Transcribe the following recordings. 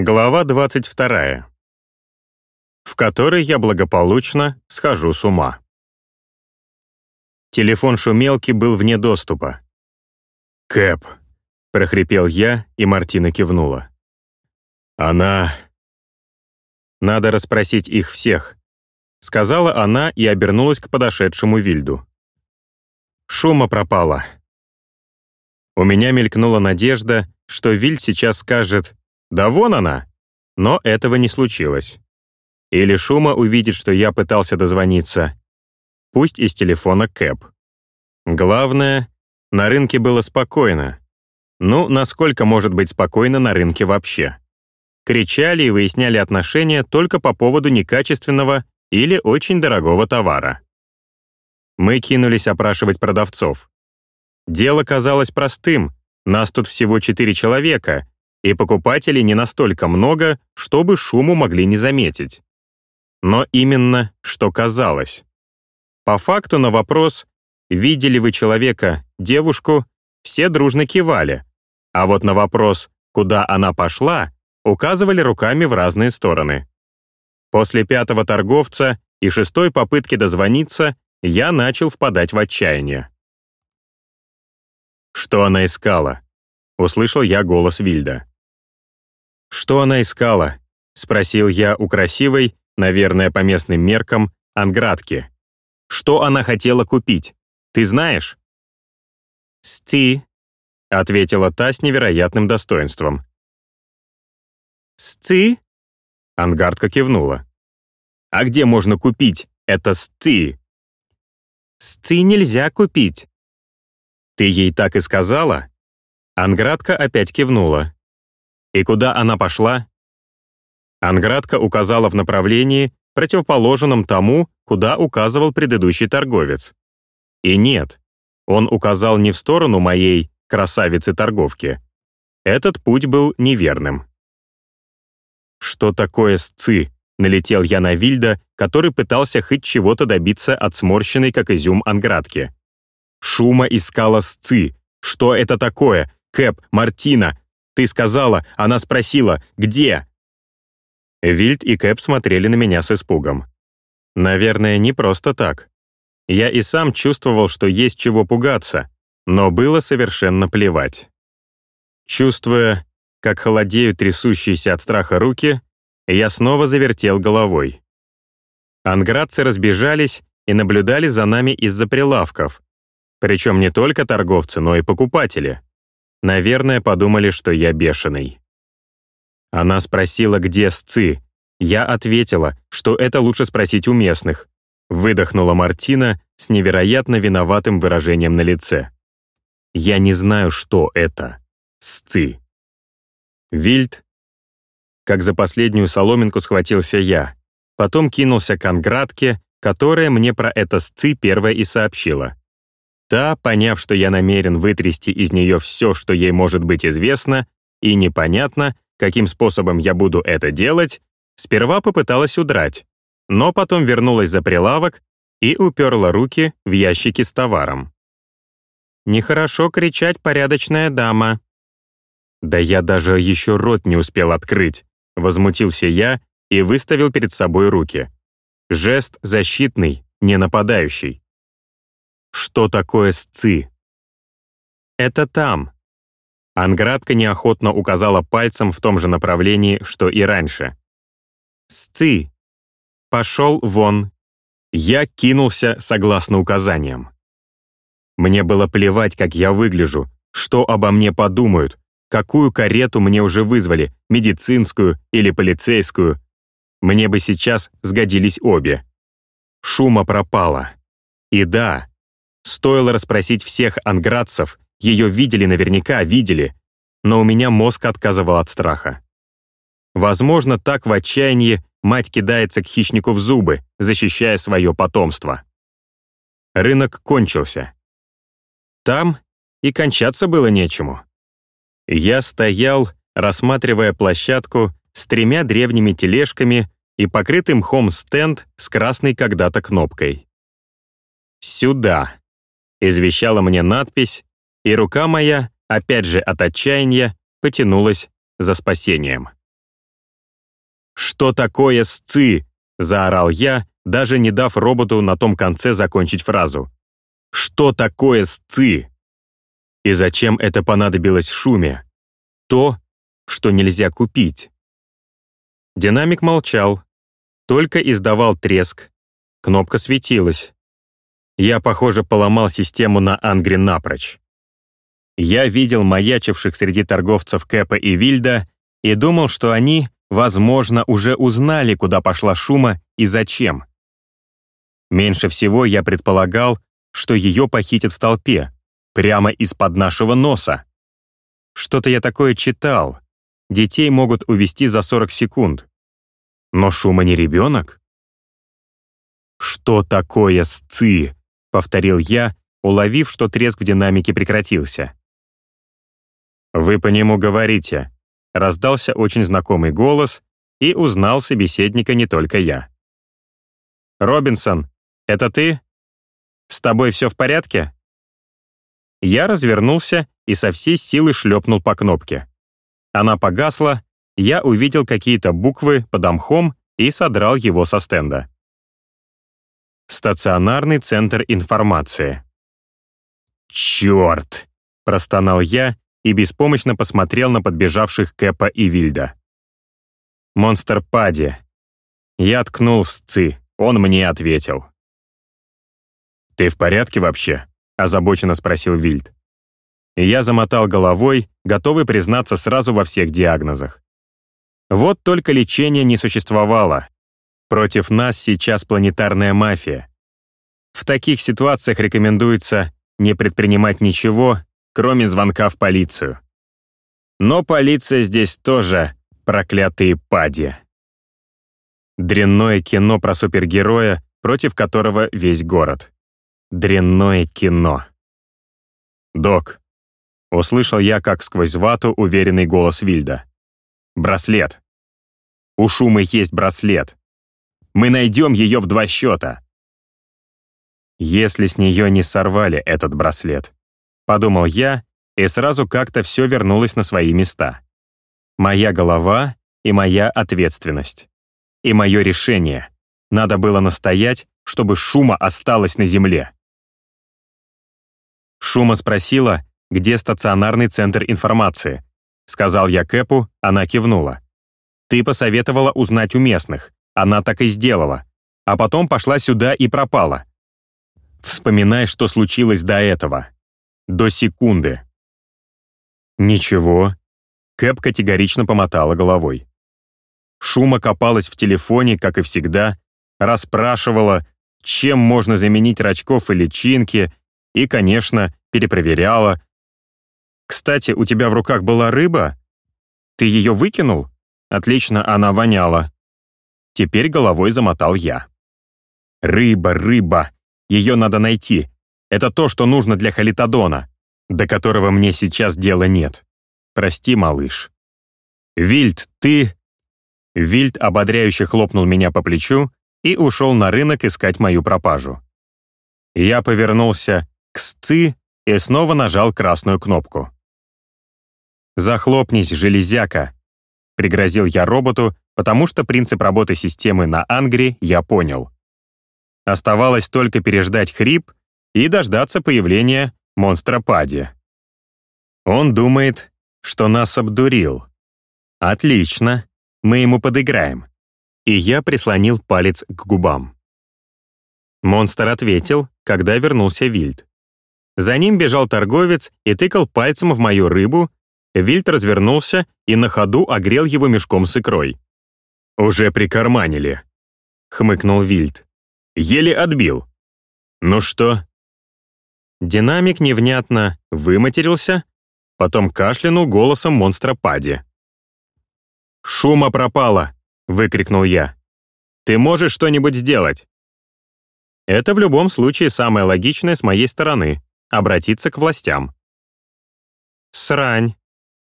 Глава 22. В которой я благополучно схожу с ума. Телефон шумелки был вне доступа. «Кэп», — прохрипел я, и Мартина кивнула. «Она...» «Надо расспросить их всех», — сказала она и обернулась к подошедшему Вильду. Шума пропала. У меня мелькнула надежда, что Вильд сейчас скажет да вон она! Но этого не случилось. Или Шума увидит, что я пытался дозвониться. Пусть из телефона Кэп. Главное, на рынке было спокойно. Ну, насколько может быть спокойно на рынке вообще? Кричали и выясняли отношения только по поводу некачественного или очень дорогого товара. Мы кинулись опрашивать продавцов. Дело казалось простым, нас тут всего четыре человека, и покупателей не настолько много, чтобы шуму могли не заметить. Но именно что казалось. По факту на вопрос «Видели вы человека, девушку?» все дружно кивали, а вот на вопрос «Куда она пошла?» указывали руками в разные стороны. После пятого торговца и шестой попытки дозвониться я начал впадать в отчаяние. Что она искала? Услышал я голос Вильда. «Что она искала?» — спросил я у красивой, наверное, по местным меркам, анградки. «Что она хотела купить? Ты знаешь?» «Сти», — ответила та с невероятным достоинством. «Сти?» — ангардка кивнула. «А где можно купить это сти?» «Сти нельзя купить». «Ты ей так и сказала?» Анградка опять кивнула. «И куда она пошла?» Анградка указала в направлении, противоположном тому, куда указывал предыдущий торговец. И нет, он указал не в сторону моей красавицы-торговки. Этот путь был неверным. «Что такое сцы?» — налетел я на Вильда, который пытался хоть чего-то добиться от сморщенной, как изюм, анградки. Шума искала сцы. Что это такое? Кэп, Мартина. Ты сказала, она спросила, где? Вильд и Кэп смотрели на меня с испугом. Наверное, не просто так. Я и сам чувствовал, что есть чего пугаться, но было совершенно плевать. Чувствуя, как холодеют трясущиеся от страха руки, я снова завертел головой. Анградцы разбежались и наблюдали за нами из-за прилавков, причем не только торговцы, но и покупатели. Наверное, подумали, что я бешеный. Она спросила, где сцы. Я ответила, что это лучше спросить у местных. Выдохнула Мартина с невероятно виноватым выражением на лице. Я не знаю, что это. Сцы. Вильд. Как за последнюю соломинку схватился я. Потом кинулся к Анградке, которая мне про это сцы первая и сообщила. Та, поняв, что я намерен вытрясти из нее все, что ей может быть известно, и непонятно, каким способом я буду это делать, сперва попыталась удрать, но потом вернулась за прилавок и уперла руки в ящики с товаром. «Нехорошо кричать, порядочная дама». «Да я даже еще рот не успел открыть», — возмутился я и выставил перед собой руки. Жест защитный, не нападающий. Что такое сцы? Это там. Анградка неохотно указала пальцем в том же направлении, что и раньше. Сцы. Пошел вон. Я кинулся согласно указаниям. Мне было плевать, как я выгляжу, что обо мне подумают, какую карету мне уже вызвали, медицинскую или полицейскую. Мне бы сейчас сгодились обе. Шума пропала. И да, Стоило расспросить всех анградцев, ее видели наверняка, видели, но у меня мозг отказывал от страха. Возможно, так в отчаянии мать кидается к хищнику в зубы, защищая свое потомство. Рынок кончился. Там и кончаться было нечему. Я стоял, рассматривая площадку с тремя древними тележками и покрытым мхом стенд с красной когда-то кнопкой. «Сюда», извещала мне надпись, и рука моя, опять же от отчаяния, потянулась за спасением. «Что такое сцы?» — заорал я, даже не дав роботу на том конце закончить фразу. «Что такое сцы?» И зачем это понадобилось шуме? То, что нельзя купить. Динамик молчал, только издавал треск. Кнопка светилась. Я, похоже, поломал систему на Ангре напрочь. Я видел маячивших среди торговцев Кэпа и Вильда и думал, что они, возможно, уже узнали, куда пошла Шума и зачем. Меньше всего я предполагал, что ее похитят в толпе, прямо из-под нашего носа. Что-то я такое читал. Детей могут увести за 40 секунд. Но Шума не ребенок? «Что такое сцы?» — повторил я, уловив, что треск в динамике прекратился. «Вы по нему говорите», — раздался очень знакомый голос, и узнал собеседника не только я. «Робинсон, это ты? С тобой все в порядке?» Я развернулся и со всей силы шлепнул по кнопке. Она погасла, я увидел какие-то буквы под мхом и содрал его со стенда. Стационарный центр информации. «Черт!» — простонал я и беспомощно посмотрел на подбежавших Кэпа и Вильда. «Монстр Пади». Я ткнул в сцы, он мне ответил. «Ты в порядке вообще?» — озабоченно спросил Вильд. Я замотал головой, готовый признаться сразу во всех диагнозах. Вот только лечения не существовало. Против нас сейчас планетарная мафия. В таких ситуациях рекомендуется не предпринимать ничего, кроме звонка в полицию. Но полиция здесь тоже проклятые пади. Дрянное кино про супергероя, против которого весь город. Дрянное кино. «Док», — услышал я, как сквозь вату уверенный голос Вильда. Браслет. У Шумы есть браслет. Мы найдем ее в два счета. Если с нее не сорвали этот браслет, подумал я, и сразу как-то все вернулось на свои места. Моя голова и моя ответственность. И мое решение. Надо было настоять, чтобы Шума осталась на земле. Шума спросила, где стационарный центр информации, Сказал я Кэпу, она кивнула. Ты посоветовала узнать у местных. Она так и сделала. А потом пошла сюда и пропала. Вспоминай, что случилось до этого. До секунды. Ничего. Кэп категорично помотала головой. Шума копалась в телефоне, как и всегда, расспрашивала, чем можно заменить рачков и личинки, и, конечно, перепроверяла, «Кстати, у тебя в руках была рыба? Ты ее выкинул? Отлично, она воняла». Теперь головой замотал я. «Рыба, рыба! Ее надо найти. Это то, что нужно для халитодона, до которого мне сейчас дела нет. Прости, малыш». «Вильд, ты...» Вильд ободряюще хлопнул меня по плечу и ушел на рынок искать мою пропажу. Я повернулся к сцы и снова нажал красную кнопку. «Захлопнись, железяка!» — пригрозил я роботу, потому что принцип работы системы на Ангре я понял. Оставалось только переждать хрип и дождаться появления монстра Пади. Он думает, что нас обдурил. Отлично, мы ему подыграем. И я прислонил палец к губам. Монстр ответил, когда вернулся Вильд. За ним бежал торговец и тыкал пальцем в мою рыбу, Вильд развернулся и на ходу огрел его мешком с икрой. «Уже прикарманили», — хмыкнул Вильд. «Еле отбил. Ну что?» Динамик невнятно выматерился, потом кашлянул голосом монстра Пади. «Шума пропала!» — выкрикнул я. «Ты можешь что-нибудь сделать?» Это в любом случае самое логичное с моей стороны — обратиться к властям. «Срань»,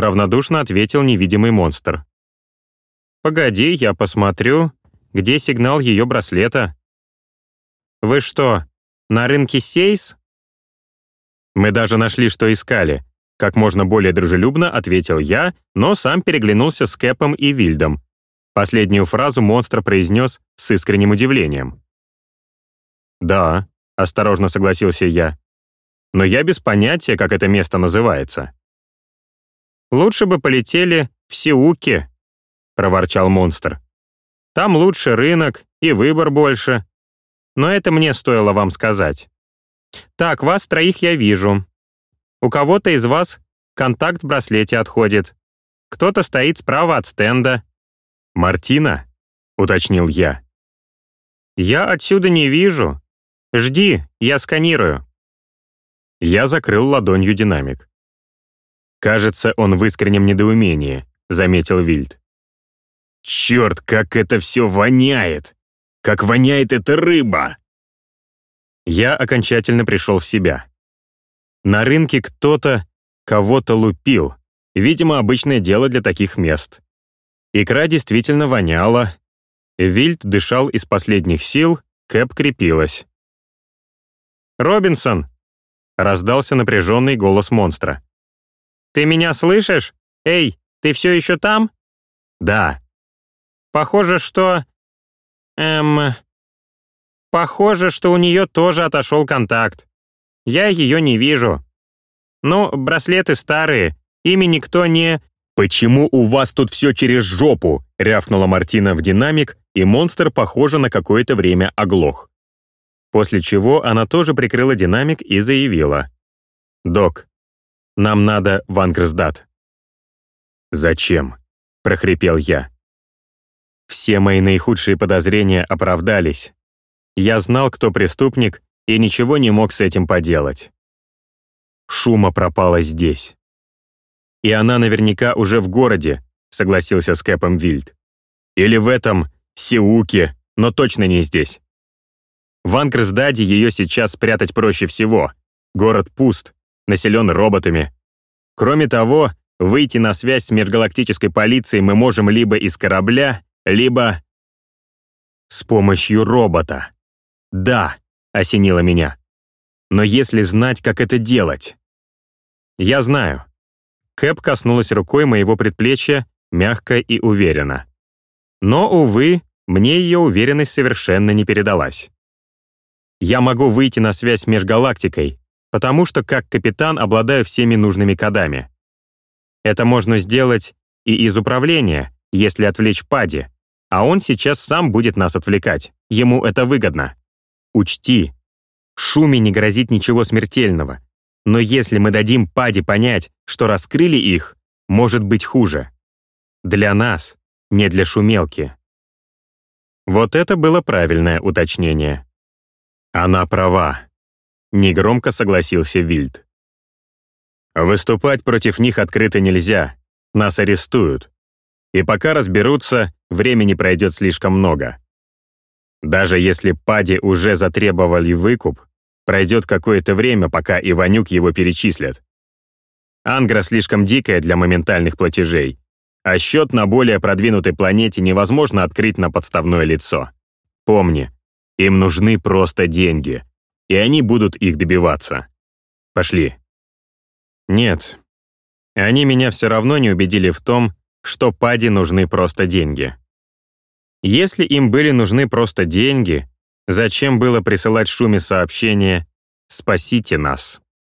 равнодушно ответил невидимый монстр. «Погоди, я посмотрю, где сигнал ее браслета». «Вы что, на рынке Сейс?» «Мы даже нашли, что искали», как можно более дружелюбно ответил я, но сам переглянулся с Кэпом и Вильдом. Последнюю фразу монстр произнес с искренним удивлением. «Да», — осторожно согласился я. «Но я без понятия, как это место называется». «Лучше бы полетели в Сиуки», — проворчал монстр. «Там лучше рынок и выбор больше. Но это мне стоило вам сказать. Так, вас троих я вижу. У кого-то из вас контакт в браслете отходит. Кто-то стоит справа от стенда. «Мартина?» — уточнил я. «Я отсюда не вижу. Жди, я сканирую». Я закрыл ладонью динамик. «Кажется, он в искреннем недоумении», — заметил Вильд. «Черт, как это все воняет! Как воняет эта рыба!» Я окончательно пришел в себя. На рынке кто-то кого-то лупил. Видимо, обычное дело для таких мест. Икра действительно воняла. Вильд дышал из последних сил, Кэп крепилась. «Робинсон!» — раздался напряженный голос монстра. «Ты меня слышишь? Эй, ты все еще там?» «Да». «Похоже, что...» «Эм...» «Похоже, что у нее тоже отошел контакт. Я ее не вижу. Ну, браслеты старые, ими никто не...» «Почему у вас тут все через жопу?» — рявкнула Мартина в динамик, и монстр, похоже, на какое-то время оглох. После чего она тоже прикрыла динамик и заявила. «Док, нам надо в Ангрсдат». «Зачем?» — прохрипел я. Все мои наихудшие подозрения оправдались. Я знал, кто преступник, и ничего не мог с этим поделать. Шума пропала здесь. И она наверняка уже в городе, согласился с Кэпом Вильд. Или в этом Сиуке, но точно не здесь. В Анкрсдаде ее сейчас спрятать проще всего. Город пуст, населен роботами. Кроме того, выйти на связь с межгалактической полицией мы можем либо из корабля, либо... С помощью робота. Да, осенило меня. Но если знать, как это делать... Я знаю. Кэп коснулась рукой моего предплечья, мягко и уверенно. Но, увы, мне ее уверенность совершенно не передалась. Я могу выйти на связь с межгалактикой, потому что как капитан обладаю всеми нужными кодами. Это можно сделать и из управления, если отвлечь Пади, а он сейчас сам будет нас отвлекать, ему это выгодно. Учти, Шуме не грозит ничего смертельного, но если мы дадим Пади понять, что раскрыли их, может быть хуже. Для нас, не для шумелки. Вот это было правильное уточнение. Она права. Негромко согласился Вильд. Выступать против них открыто нельзя. Нас арестуют. И пока разберутся, времени пройдет слишком много. Даже если Пади уже затребовали выкуп, Пройдет какое-то время, пока Иванюк его перечислят. Ангра слишком дикая для моментальных платежей, а счет на более продвинутой планете невозможно открыть на подставное лицо. Помни, им нужны просто деньги, и они будут их добиваться. Пошли. Нет, они меня все равно не убедили в том, что Пади нужны просто деньги. Если им были нужны просто деньги, Зачем было присылать Шуме сообщение «Спасите нас»?